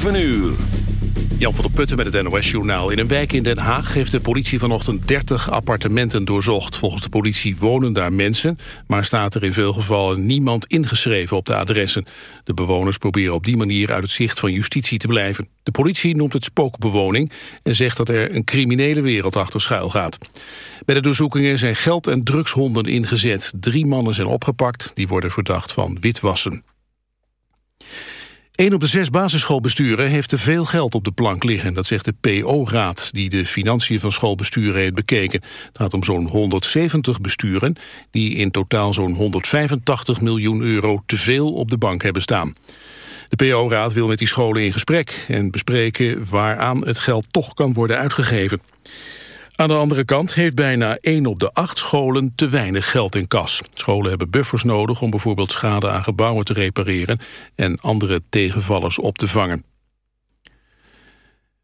7 uur. Jan van der Putten met het NOS-journaal. In een wijk in Den Haag heeft de politie vanochtend 30 appartementen doorzocht. Volgens de politie wonen daar mensen, maar staat er in veel gevallen niemand ingeschreven op de adressen. De bewoners proberen op die manier uit het zicht van justitie te blijven. De politie noemt het spookbewoning en zegt dat er een criminele wereld achter schuil gaat. Bij de doorzoekingen zijn geld- en drugshonden ingezet. Drie mannen zijn opgepakt, die worden verdacht van witwassen. Een op de zes basisschoolbesturen heeft te veel geld op de plank liggen. Dat zegt de PO-raad, die de financiën van schoolbesturen heeft bekeken. Het gaat om zo'n 170 besturen... die in totaal zo'n 185 miljoen euro te veel op de bank hebben staan. De PO-raad wil met die scholen in gesprek... en bespreken waaraan het geld toch kan worden uitgegeven. Aan de andere kant heeft bijna 1 op de 8 scholen te weinig geld in kas. Scholen hebben buffers nodig om bijvoorbeeld schade aan gebouwen te repareren en andere tegenvallers op te vangen.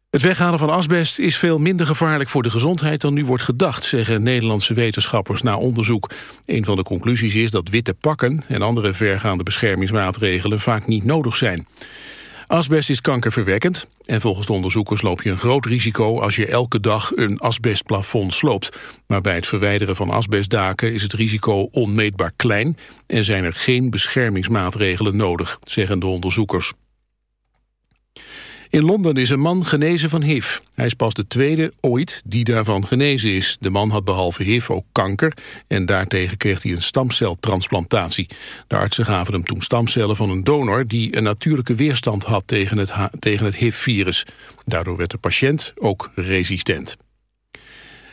Het weghalen van asbest is veel minder gevaarlijk voor de gezondheid dan nu wordt gedacht, zeggen Nederlandse wetenschappers na onderzoek. Een van de conclusies is dat witte pakken en andere vergaande beschermingsmaatregelen vaak niet nodig zijn. Asbest is kankerverwekkend en volgens de onderzoekers loop je een groot risico als je elke dag een asbestplafond sloopt. Maar bij het verwijderen van asbestdaken is het risico onmeetbaar klein en zijn er geen beschermingsmaatregelen nodig, zeggen de onderzoekers. In Londen is een man genezen van HIV. Hij is pas de tweede ooit die daarvan genezen is. De man had behalve HIV ook kanker en daartegen kreeg hij een stamceltransplantatie. De artsen gaven hem toen stamcellen van een donor die een natuurlijke weerstand had tegen het, tegen het HIV-virus. Daardoor werd de patiënt ook resistent.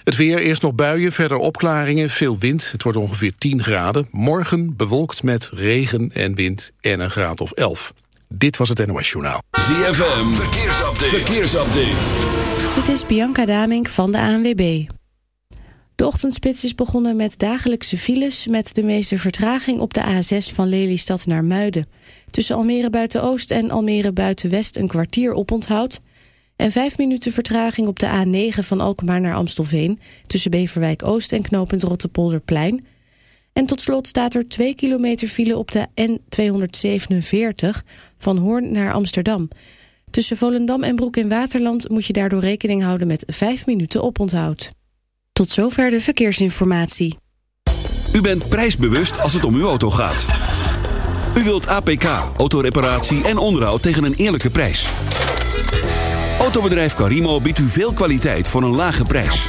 Het weer, eerst nog buien, verder opklaringen, veel wind. Het wordt ongeveer 10 graden. Morgen bewolkt met regen en wind en een graad of 11. Dit was het NOS Journaal. ZFM, verkeersupdate. verkeersupdate. Dit is Bianca Damink van de ANWB. De ochtendspits is begonnen met dagelijkse files... met de meeste vertraging op de A6 van Lelystad naar Muiden. Tussen Almere Buiten-Oost en Almere Buiten-West... een kwartier oponthoud. En vijf minuten vertraging op de A9 van Alkmaar naar Amstelveen... tussen Beverwijk Oost en knooppunt Rottepolderplein... En tot slot staat er 2 kilometer file op de N247 van Hoorn naar Amsterdam. Tussen Volendam en Broek in Waterland moet je daardoor rekening houden met 5 minuten oponthoud. Tot zover de verkeersinformatie. U bent prijsbewust als het om uw auto gaat. U wilt APK, autoreparatie en onderhoud tegen een eerlijke prijs. Autobedrijf Carimo biedt u veel kwaliteit voor een lage prijs.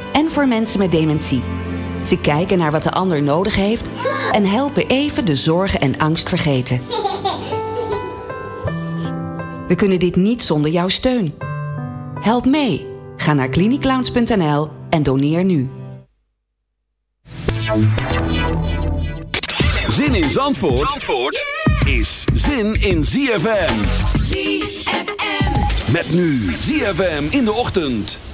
en voor mensen met dementie. Ze kijken naar wat de ander nodig heeft... en helpen even de zorgen en angst vergeten. We kunnen dit niet zonder jouw steun. Help mee. Ga naar cliniclowns.nl en doneer nu. Zin in Zandvoort, Zandvoort is zin in ZFM. ZFM. Met nu ZFM in de ochtend.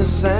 The sand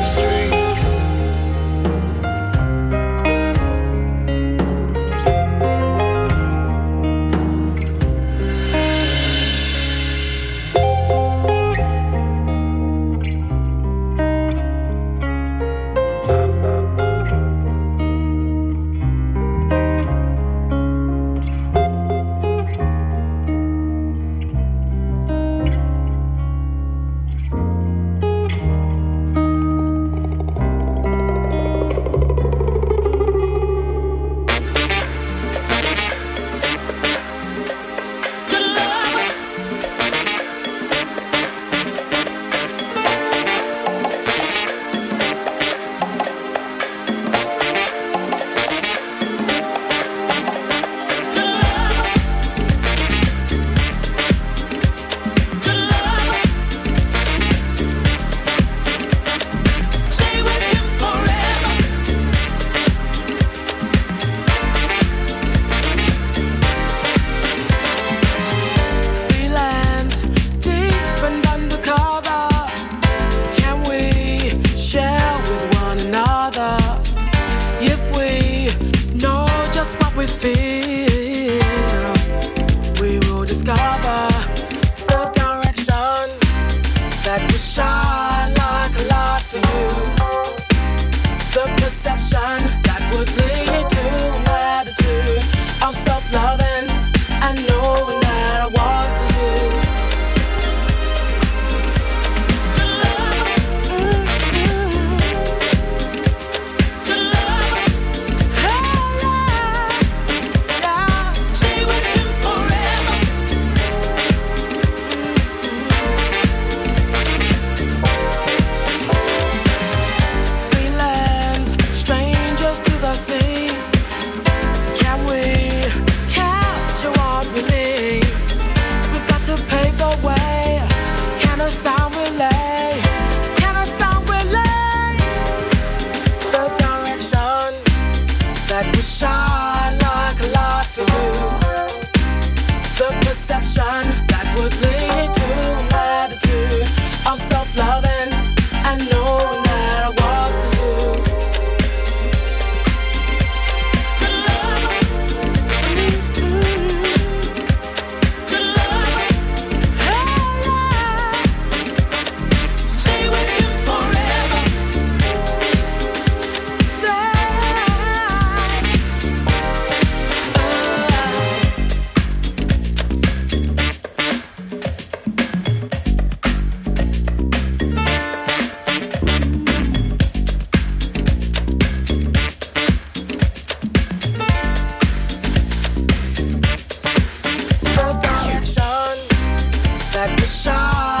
we feel shot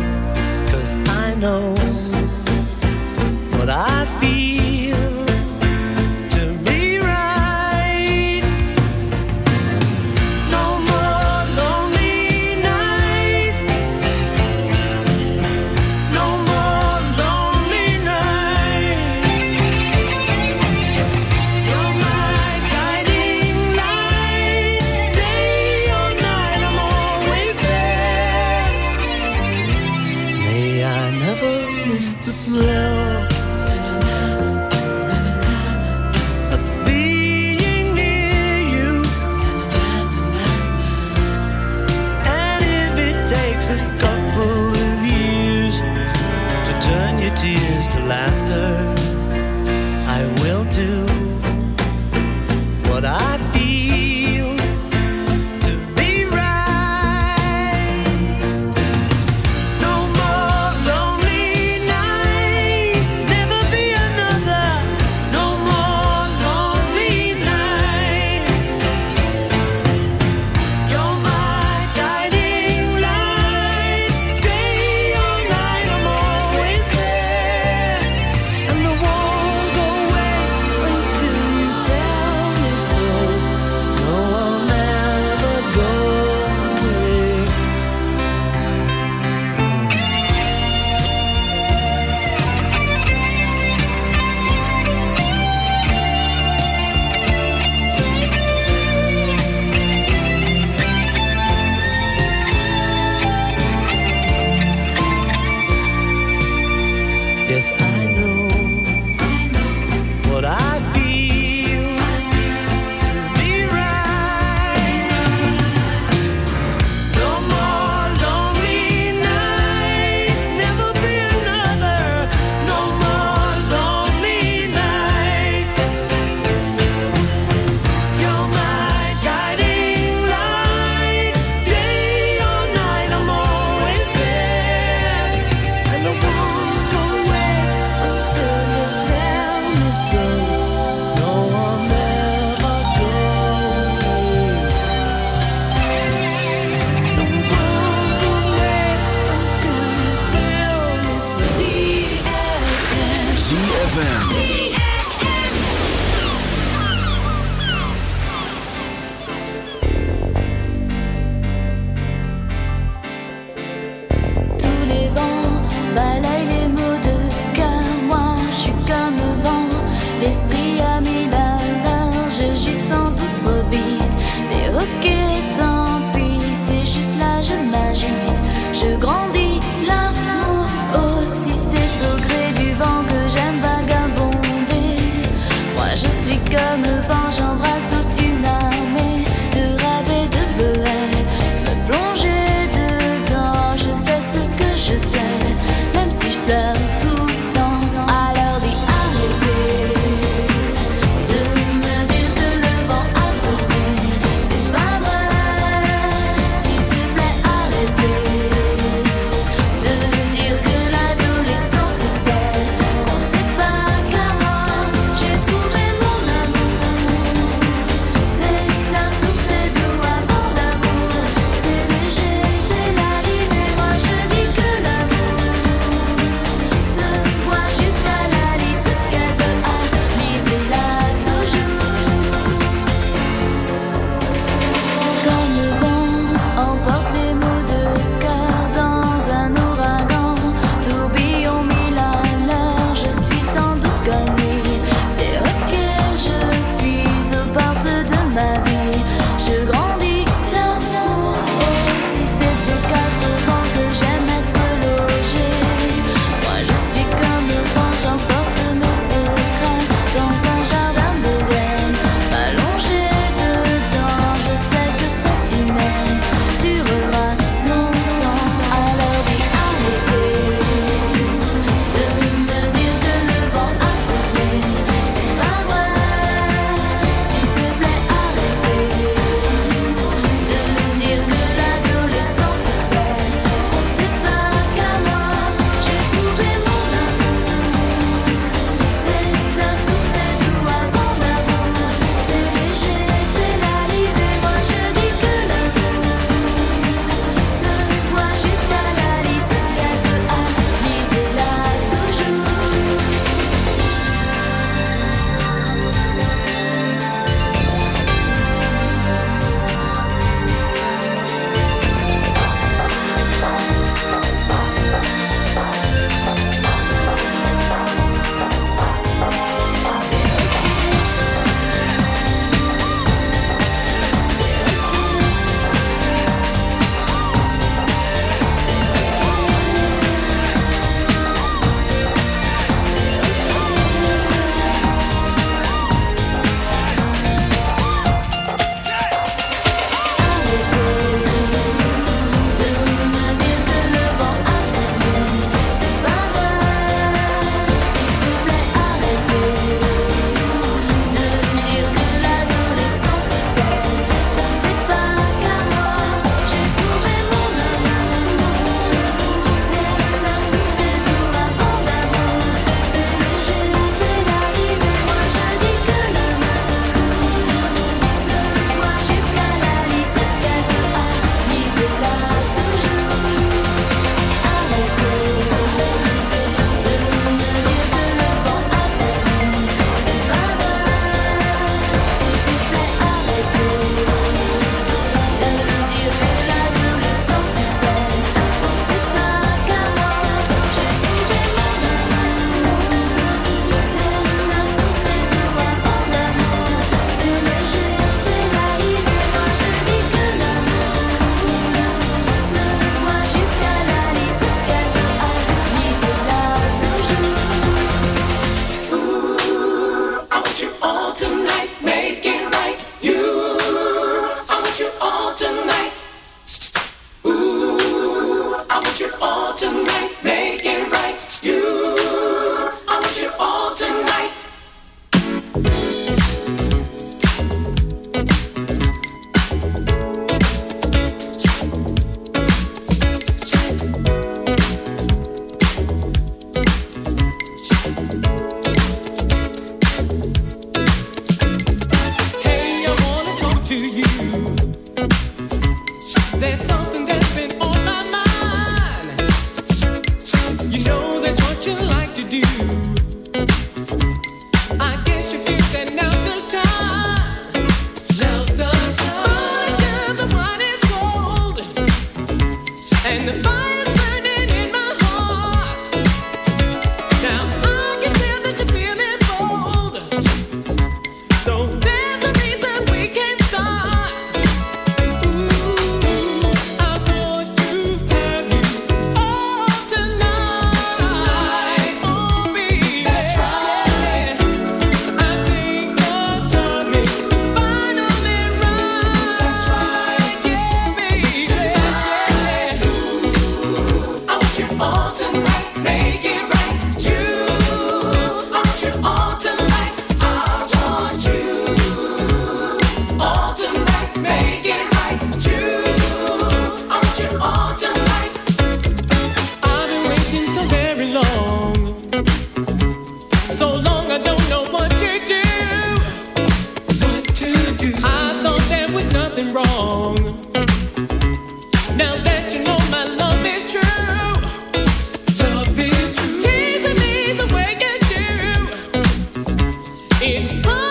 It's.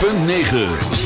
106.9